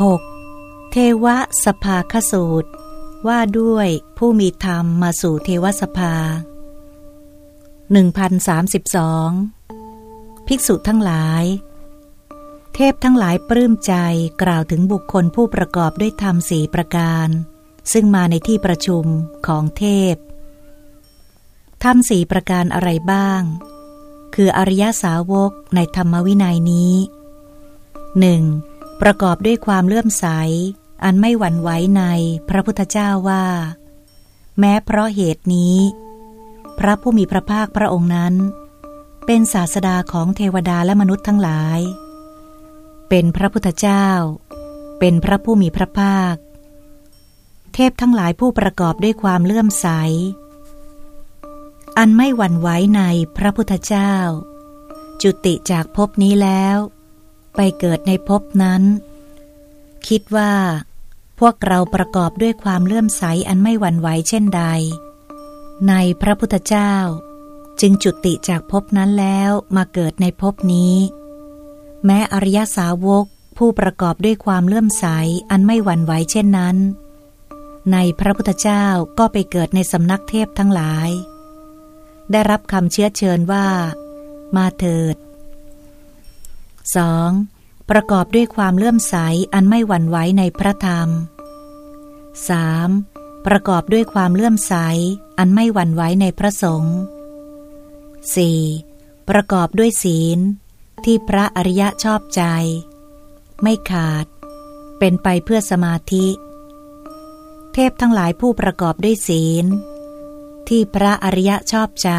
6. เทวสภาคสูตร ว่าด้วยผู้มีธรรมมาสู่เทวสภา 1032 ภิกษุทั้งหลาย เทพทั้งหลายปลื้มใจกล่าวถึงบุคคลผู้ประกอบด้วยธรรมสีประการ ซึ่งมาในที่ประชุมของเทพธรรมสีประการอะไรบ้าง คืออริยสาวกในธรรมวินัยนี้หนึ่ง ประกอบด้วยความเลื่อมใส อันไม่หวั่นไหวในพระพุทธเจ้าว่า แม้เพราะเหตุนี้ พระผู้มีพระภาคพระองค์นั้น เป็นศาสดาของเทวดาและมนุษย์ทั้งหลาย เป็นพระพุทธเจ้า เป็นพระผู้มีพระภาค เทพทั้งหลายผู้ประกอบด้วยความเลื่อมใส อันไม่หวั่นไหวในพระพุทธเจ้า จุติจากภพนี้แล้ว ไปเกิดในภพนั้น คิดว่า พวกเราประกอบด้วยความเลื่อมใสอันไม่หวั่นไหวเช่นใด ในพระพุทธเจ้า จึงจุติจากภพนั้นแล้วมาเกิดในภพนี้ แม้อริยสาวกผู้ประกอบด้วยความเลื่อมใสอันไม่หวั่นไหวเช่นนั้น ในพระพุทธเจ้าก็ไปเกิดในสำนักเทพทั้งหลาย ได้รับคำเชื้อเชิญว่า มาเถิด 2. ประกอบด้วยความเลื่อมใสอันไม่หวั่นไหวในพระธรรม 3. ประกอบด้วยความเลื่อมใสอันไม่หวั่นไหวในพระสงฆ์ 4. ประกอบด้วยศีล ที่พระอริยะชอบใจ ไม่ขาด เป็นไปเพื่อสมาธิ เทพทั้งหลายผู้ประกอบด้วยศีล ที่พระอริยะชอบใจ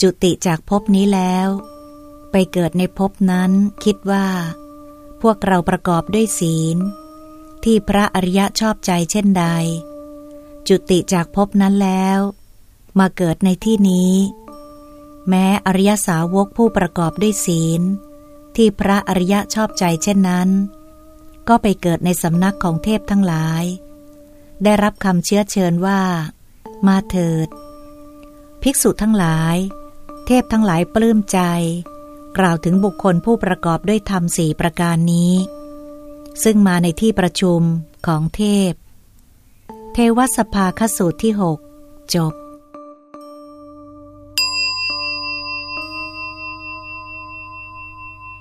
จุติจากภพนี้แล้ว ไปเกิดในภพนั้นคิดว่า พวกเราประกอบด้วยศีล ที่พระอริยะชอบใจเช่นใด จุติจากภพนั้นแล้ว มาเกิดในที่นี้ แม้อริยสาวกผู้ประกอบด้วยศีล ที่พระอริยะชอบใจเช่นนั้น ก็ไปเกิดในสำนักของเทพทั้งหลาย ได้รับคำเชื้อเชิญว่า มาเถิด ภิกษุทั้งหลาย เทพทั้งหลายปลื้มใจ กล่าวถึงบุคคลผู้ประกอบด้วยธรรมสี่ประการนี้ ซึ่งมาในที่ประชุมของเทพ เทวสภาคสูตรที่หกจบ